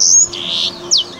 you